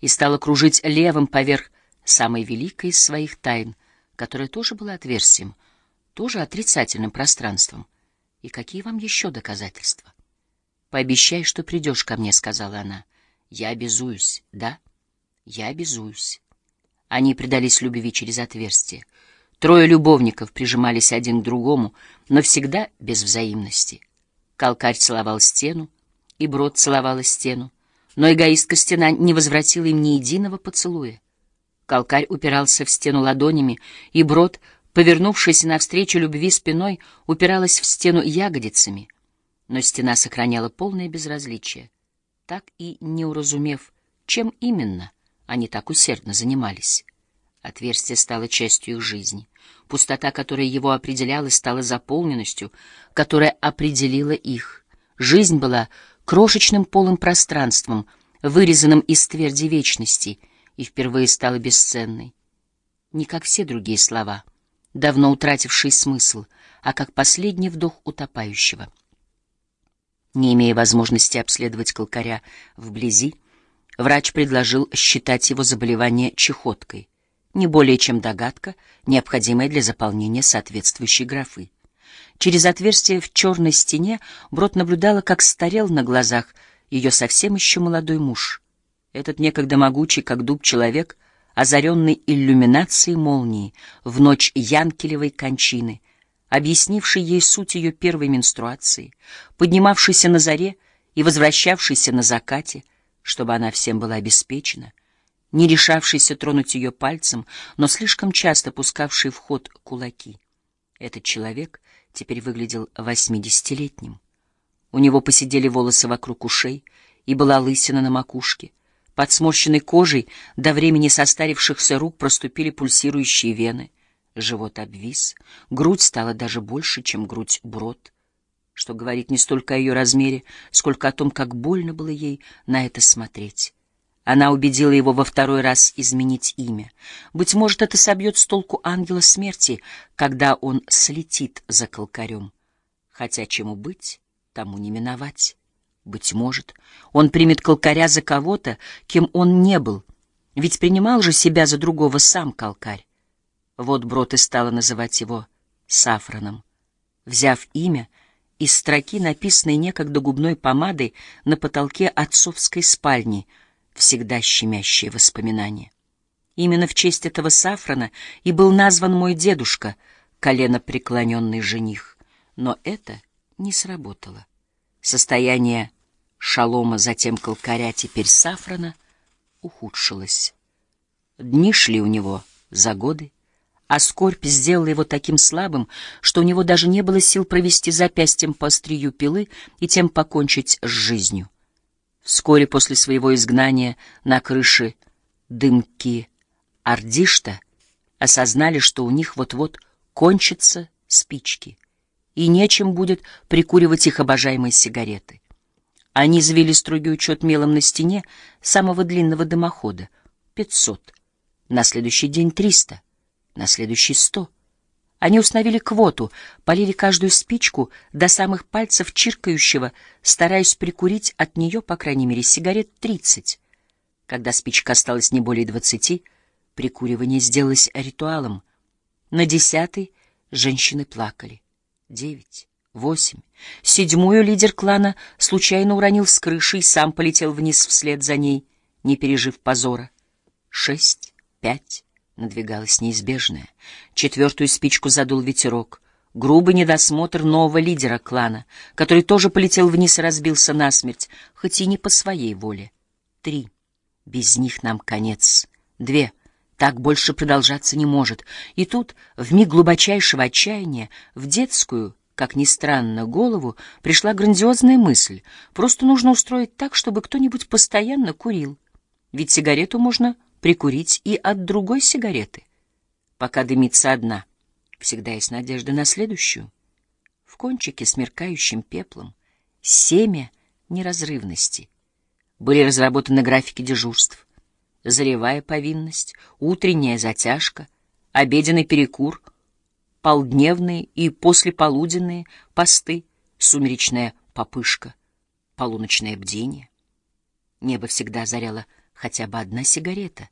и стала кружить левым поверх самой великой из своих тайн, которая тоже была отверстием, тоже отрицательным пространством. И какие вам еще доказательства? «Пообещай, что придешь ко мне», — сказала она. «Я обязуюсь, да? Я обязуюсь». Они предались любви через отверстие. Трое любовников прижимались один к другому, но всегда без взаимности. Калкарь целовал стену, и Брод целовала стену, но эгоистка стена не возвратила им ни единого поцелуя. Калкарь упирался в стену ладонями, и Брод, повернувшись навстречу любви спиной, упиралась в стену ягодицами. Но стена сохраняла полное безразличие, так и не уразумев, чем именно они так усердно занимались. Отверстие стало частью их жизни. Пустота, которая его определяла, стала заполненностью, которая определила их. Жизнь была крошечным полым пространством, вырезанным из тверди вечности, и впервые стала бесценной. Не как все другие слова, давно утратившие смысл, а как последний вдох утопающего. Не имея возможности обследовать колкаря вблизи, врач предложил считать его заболевание чехоткой, не более чем догадка, необходимая для заполнения соответствующей графы. Через отверстие в черной стене Брод наблюдала, как старел на глазах ее совсем еще молодой муж. Этот некогда могучий, как дуб, человек, озаренный иллюминацией молнии в ночь Янкелевой кончины, объяснивший ей суть ее первой менструации, поднимавшийся на заре и возвращавшийся на закате, чтобы она всем была обеспечена, не решавшийся тронуть ее пальцем, но слишком часто пускавший в ход кулаки. Этот человек — теперь выглядел восьмидесятилетним. У него посидели волосы вокруг ушей, и была лысина на макушке. Под сморщенной кожей до времени состарившихся рук проступили пульсирующие вены. Живот обвис, грудь стала даже больше, чем грудь брод, что говорит не столько о ее размере, сколько о том, как больно было ей на это смотреть. Она убедила его во второй раз изменить имя. Быть может, это собьет с толку ангела смерти, когда он слетит за колкарем. Хотя чему быть, тому не миновать. Быть может, он примет колкаря за кого-то, кем он не был, ведь принимал же себя за другого сам колкарь. Вот Брод и стала называть его Сафраном. Взяв имя, из строки, написанной некогда губной помадой на потолке отцовской спальни — всегда щемящее воспоминание. Именно в честь этого сафрана и был назван мой дедушка, колено преклоненный жених. Но это не сработало. Состояние шалома, затем колкаря, теперь сафрана, ухудшилось. Дни шли у него за годы, а скорбь сделала его таким слабым, что у него даже не было сил провести запястьем по острию пилы и тем покончить с жизнью. Вскоре после своего изгнания на крыше дымки Ардишта осознали, что у них вот-вот кончатся спички, и нечем будет прикуривать их обожаемые сигареты. Они завели строгий учет мелом на стене самого длинного дымохода — пятьсот, на следующий день триста, на следующий сто — они установили квоту, полили каждую спичку до самых пальцев чиркающего, стараясь прикурить от нее, по крайней мере, сигарет тридцать. Когда спичка осталась не более двадцати, прикуривание сделалось ритуалом. На десятый женщины плакали. Девять, восемь. Седьмую лидер клана случайно уронил с крыши и сам полетел вниз вслед за ней, не пережив позора. Шесть, пять, Надвигалось неизбежное. Четвертую спичку задул ветерок. Грубый недосмотр нового лидера клана, который тоже полетел вниз и разбился насмерть, хоть и не по своей воле. Три. Без них нам конец. Две. Так больше продолжаться не может. И тут, в миг глубочайшего отчаяния, в детскую, как ни странно, голову пришла грандиозная мысль. Просто нужно устроить так, чтобы кто-нибудь постоянно курил. Ведь сигарету можно прикурить и от другой сигареты. Пока дымится одна, всегда есть надежда на следующую. В кончике смеркающим пеплом семя неразрывности. Были разработаны графики дежурств. Заревая повинность, утренняя затяжка, обеденный перекур, полдневные и послеполуденные посты, сумеречная попышка, полуночное бдение. Небо всегда заряло хотя бы одна сигарета.